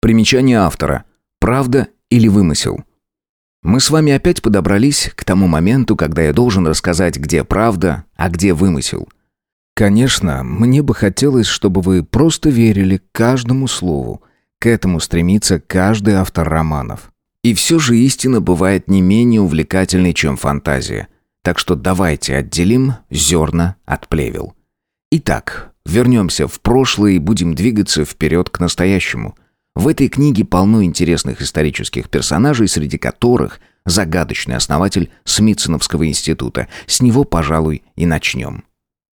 Примечание автора. Правда или вымысел? Мы с вами опять подобрались к тому моменту, когда я должен рассказать, где правда, а где вымысел. Конечно, мне бы хотелось, чтобы вы просто верили каждому слову. К этому стремится каждый автор романов. И все же истина бывает не менее увлекательной, чем фантазия. Так что давайте отделим зерна от плевел. Итак, вернемся в прошлое и будем двигаться вперед к настоящему – в этой книге полно интересных исторических персонажей, среди которых загадочный основатель Смитсоновского института. С него, пожалуй, и начнем.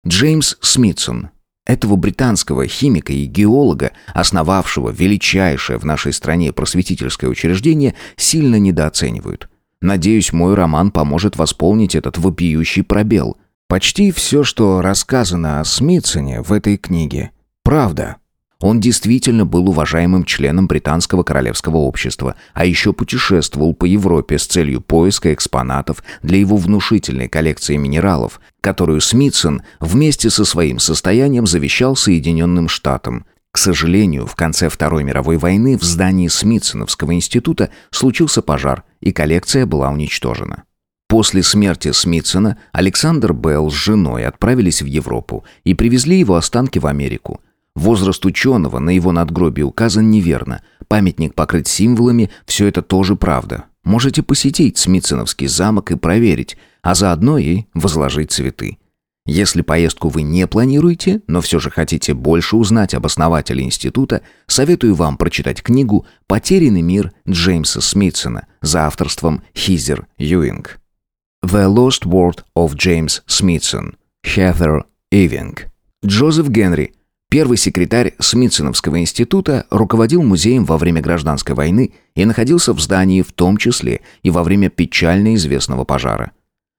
Джеймс Смитсон. Этого британского химика и геолога, основавшего величайшее в нашей стране просветительское учреждение, сильно недооценивают. Надеюсь, мой роман поможет восполнить этот вопиющий пробел. Почти все, что рассказано о Смитсоне в этой книге, правда. Он действительно был уважаемым членом британского королевского общества, а еще путешествовал по Европе с целью поиска экспонатов для его внушительной коллекции минералов, которую Смитсон вместе со своим состоянием завещал Соединенным Штатам. К сожалению, в конце Второй мировой войны в здании Смитсоновского института случился пожар, и коллекция была уничтожена. После смерти Смитсона Александр Белл с женой отправились в Европу и привезли его останки в Америку – Возраст ученого на его надгробии указан неверно. Памятник покрыт символами, все это тоже правда. Можете посетить Смитсоновский замок и проверить, а заодно и возложить цветы. Если поездку вы не планируете, но все же хотите больше узнать об основателе института, советую вам прочитать книгу «Потерянный мир» Джеймса Смитсона за авторством Хизер Юинг. The Lost World of James Smithson. Heather Ewing. Джозеф Генри – Первый секретарь Смитсоновского института руководил музеем во время гражданской войны и находился в здании в том числе и во время печально известного пожара.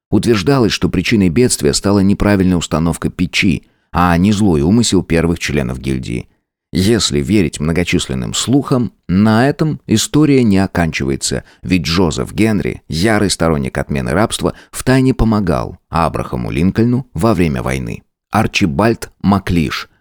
Утверждалось, что причиной бедствия стала неправильная установка печи, а не злой умысел первых членов гильдии. Если верить многочисленным слухам, на этом история не оканчивается, ведь Джозеф Генри, ярый сторонник отмены рабства, втайне помогал Абрахаму Линкольну во время войны. Арчибальд Маклиш –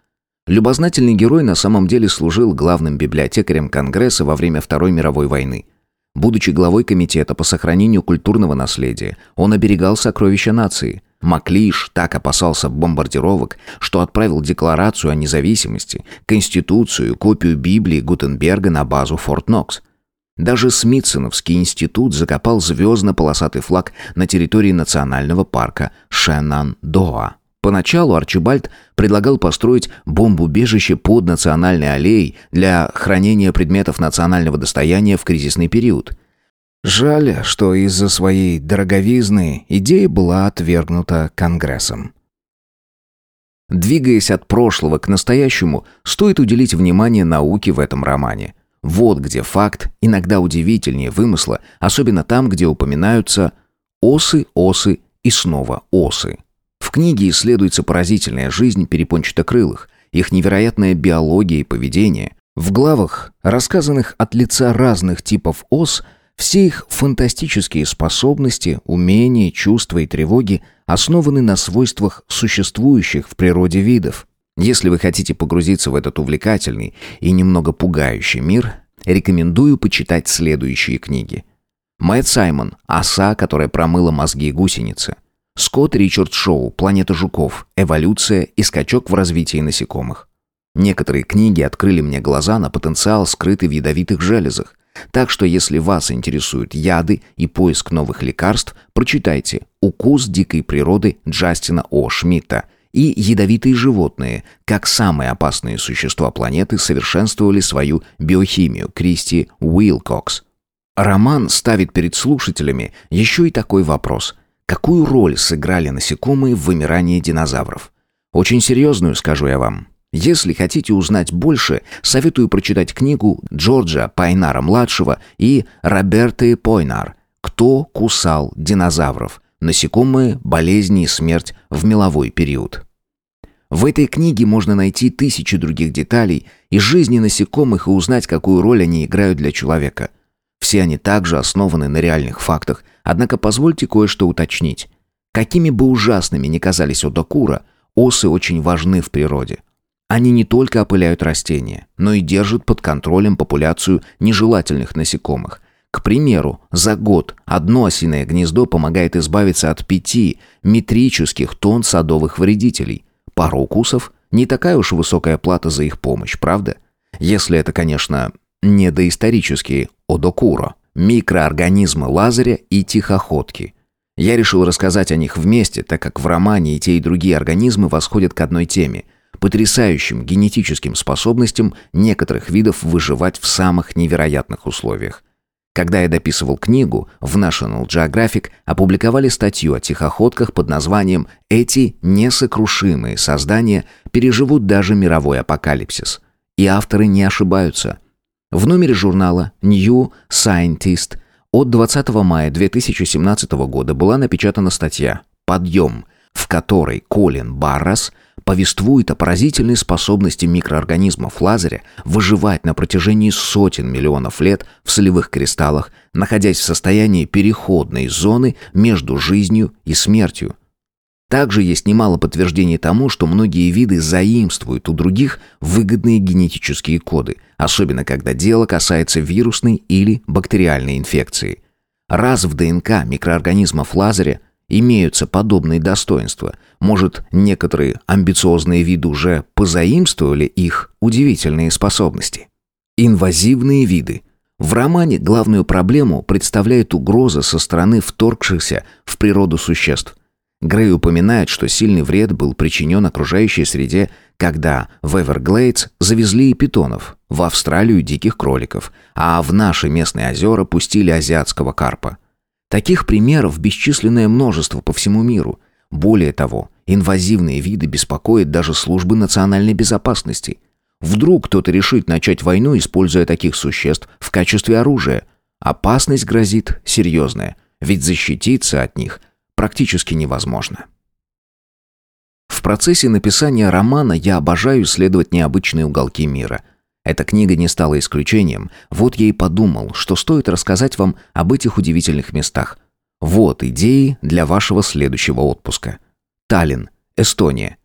Любознательный герой на самом деле служил главным библиотекарем Конгресса во время Второй мировой войны. Будучи главой комитета по сохранению культурного наследия, он оберегал сокровища нации. Маклиш так опасался бомбардировок, что отправил декларацию о независимости, конституцию, копию Библии Гутенберга на базу Форт Нокс. Даже Смитсоновский институт закопал звездно-полосатый флаг на территории национального парка Шенан-Доа. Поначалу Арчибальд предлагал построить бомбоубежище под национальной аллеей для хранения предметов национального достояния в кризисный период. Жаль, что из-за своей дороговизны идея была отвергнута Конгрессом. Двигаясь от прошлого к настоящему, стоит уделить внимание науке в этом романе. Вот где факт иногда удивительнее вымысла, особенно там, где упоминаются осы, осы и снова осы. В книге исследуется поразительная жизнь перепончатокрылых, их невероятная биология и поведение. В главах, рассказанных от лица разных типов ос, все их фантастические способности, умения, чувства и тревоги основаны на свойствах существующих в природе видов. Если вы хотите погрузиться в этот увлекательный и немного пугающий мир, рекомендую почитать следующие книги. Мэтт Саймон «Оса, которая промыла мозги гусеницы». Скотт Ричард Шоу «Планета жуков. Эволюция и скачок в развитии насекомых». Некоторые книги открыли мне глаза на потенциал, скрытый в ядовитых железах. Так что если вас интересуют яды и поиск новых лекарств, прочитайте «Укус дикой природы» Джастина О. Шмидта и «Ядовитые животные. Как самые опасные существа планеты совершенствовали свою биохимию» Кристи Уилкокс. Роман ставит перед слушателями еще и такой вопрос – Какую роль сыграли насекомые в вымирании динозавров? Очень серьезную, скажу я вам. Если хотите узнать больше, советую прочитать книгу Джорджа Пайнара-младшего и Роберты Пойнар «Кто кусал динозавров? Насекомые, болезни и смерть в меловой период». В этой книге можно найти тысячи других деталей из жизни насекомых и узнать, какую роль они играют для человека – все они также основаны на реальных фактах, однако позвольте кое-что уточнить. Какими бы ужасными ни казались Одокура, осы очень важны в природе. Они не только опыляют растения, но и держат под контролем популяцию нежелательных насекомых. К примеру, за год одно осиное гнездо помогает избавиться от пяти метрических тонн садовых вредителей. Пару укусов – не такая уж высокая плата за их помощь, правда? Если это, конечно, не доисторические одокуро, микроорганизмы лазаря и тихоходки. Я решил рассказать о них вместе, так как в романе и те, и другие организмы восходят к одной теме – потрясающим генетическим способностям некоторых видов выживать в самых невероятных условиях. Когда я дописывал книгу, в National Geographic опубликовали статью о тихоходках под названием «Эти несокрушимые создания переживут даже мировой апокалипсис». И авторы не ошибаются. В номере журнала New Scientist от 20 мая 2017 года была напечатана статья «Подъем», в которой Колин Баррас повествует о поразительной способности микроорганизмов Лазаря выживать на протяжении сотен миллионов лет в солевых кристаллах, находясь в состоянии переходной зоны между жизнью и смертью. Также есть немало подтверждений тому, что многие виды заимствуют у других выгодные генетические коды, особенно когда дело касается вирусной или бактериальной инфекции. Раз в ДНК микроорганизмов Лазаря имеются подобные достоинства. Может, некоторые амбициозные виды уже позаимствовали их удивительные способности. Инвазивные виды. В романе главную проблему представляет угроза со стороны вторгшихся в природу существ. Грей упоминает, что сильный вред был причинен окружающей среде, когда в Эверглейдс завезли питонов, в Австралию диких кроликов, а в наши местные озера пустили азиатского карпа. Таких примеров бесчисленное множество по всему миру. Более того, инвазивные виды беспокоят даже службы национальной безопасности. Вдруг кто-то решит начать войну, используя таких существ в качестве оружия. Опасность грозит серьезная, ведь защититься от них практически невозможно. В процессе написания романа я обожаю исследовать необычные уголки мира – эта книга не стала исключением. Вот я и подумал, что стоит рассказать вам об этих удивительных местах. Вот идеи для вашего следующего отпуска. Таллин, Эстония.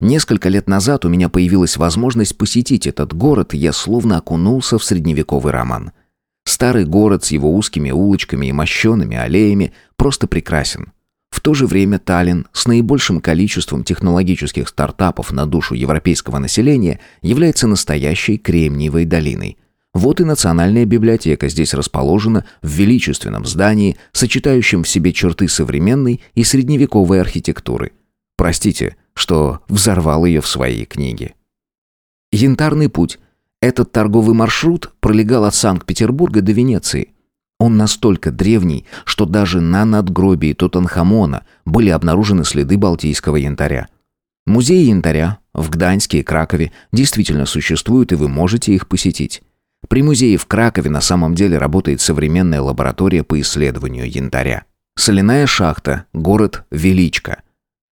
Несколько лет назад у меня появилась возможность посетить этот город, и я словно окунулся в средневековый роман. Старый город с его узкими улочками и мощеными аллеями просто прекрасен. В то же время Таллин с наибольшим количеством технологических стартапов на душу европейского населения является настоящей Кремниевой долиной. Вот и Национальная библиотека здесь расположена в величественном здании, сочетающем в себе черты современной и средневековой архитектуры. Простите, что взорвал ее в своей книге. Янтарный путь. Этот торговый маршрут пролегал от Санкт-Петербурга до Венеции – он настолько древний, что даже на надгробии Тутанхамона были обнаружены следы балтийского янтаря. Музеи янтаря в Гданьске и Кракове действительно существуют, и вы можете их посетить. При музее в Кракове на самом деле работает современная лаборатория по исследованию янтаря. Соляная шахта, город Величко.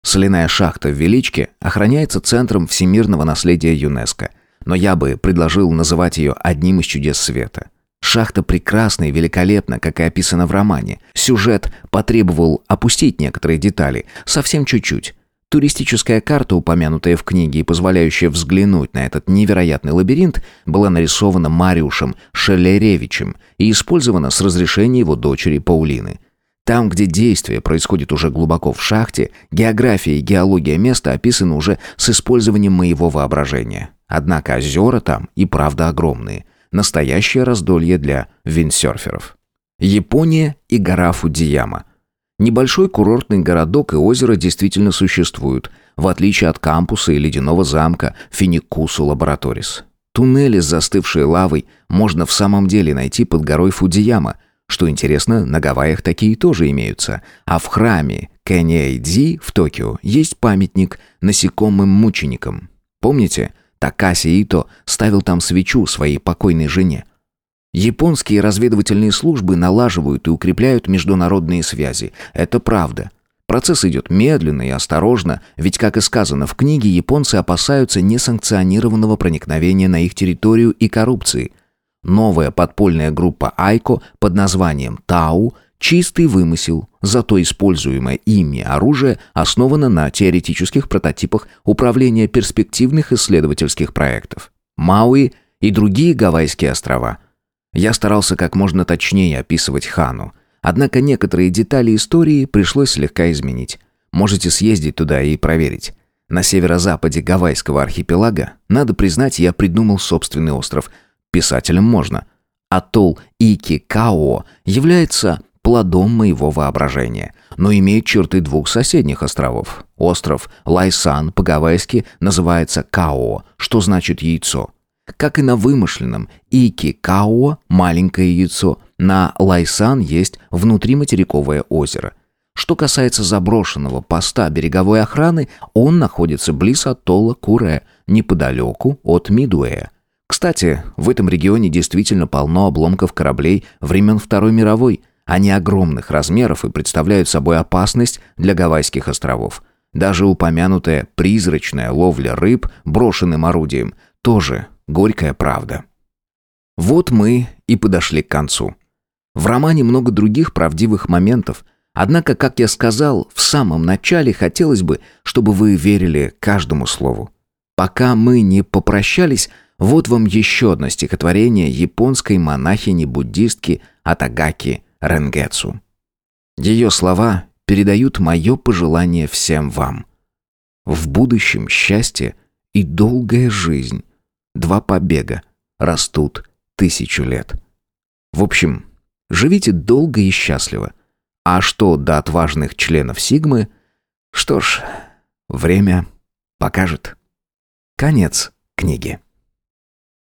Соляная шахта в Величке охраняется Центром всемирного наследия ЮНЕСКО, но я бы предложил называть ее одним из чудес света – Шахта прекрасна и великолепна, как и описано в романе. Сюжет потребовал опустить некоторые детали, совсем чуть-чуть. Туристическая карта, упомянутая в книге и позволяющая взглянуть на этот невероятный лабиринт, была нарисована Мариушем Шелеревичем и использована с разрешения его дочери Паулины. Там, где действие происходит уже глубоко в шахте, география и геология места описаны уже с использованием моего воображения. Однако озера там и правда огромные – Настоящее раздолье для виндсерферов. Япония и гора Фудзияма. Небольшой курортный городок и озеро действительно существуют, в отличие от кампуса и ледяного замка Финикусу Лабораторис. Туннели с застывшей лавой можно в самом деле найти под горой Фудзияма. Что интересно, на Гавайях такие тоже имеются. А в храме Кэньэйдзи в Токио есть памятник насекомым-мученикам. Помните, Такаси Ито ставил там свечу своей покойной жене. Японские разведывательные службы налаживают и укрепляют международные связи. Это правда. Процесс идет медленно и осторожно, ведь, как и сказано в книге, японцы опасаются несанкционированного проникновения на их территорию и коррупции. Новая подпольная группа Айко под названием Тау Чистый вымысел, зато используемое ими оружие основано на теоретических прототипах управления перспективных исследовательских проектов. Мауи и другие Гавайские острова. Я старался как можно точнее описывать Хану, однако некоторые детали истории пришлось слегка изменить. Можете съездить туда и проверить. На северо-западе Гавайского архипелага, надо признать, я придумал собственный остров. Писателям можно. Атолл Ики-Као является плодом моего воображения, но имеет черты двух соседних островов. Остров Лайсан по-гавайски называется Као, что значит яйцо. Как и на вымышленном Ики-Као маленькое яйцо, на Лайсан есть внутриматериковое озеро. Что касается заброшенного поста береговой охраны, он находится близ атолла Куре, неподалеку от Мидуэя. Кстати, в этом регионе действительно полно обломков кораблей времен Второй мировой – они огромных размеров и представляют собой опасность для Гавайских островов. Даже упомянутая призрачная ловля рыб брошенным орудием тоже горькая правда. Вот мы и подошли к концу. В романе много других правдивых моментов, однако, как я сказал, в самом начале хотелось бы, чтобы вы верили каждому слову. Пока мы не попрощались, вот вам еще одно стихотворение японской монахини-буддистки Атагаки Ренгетсу. Ее слова передают мое пожелание всем вам. В будущем счастье и долгая жизнь. Два побега растут тысячу лет. В общем, живите долго и счастливо. А что до отважных членов Сигмы? Что ж, время покажет. Конец книги.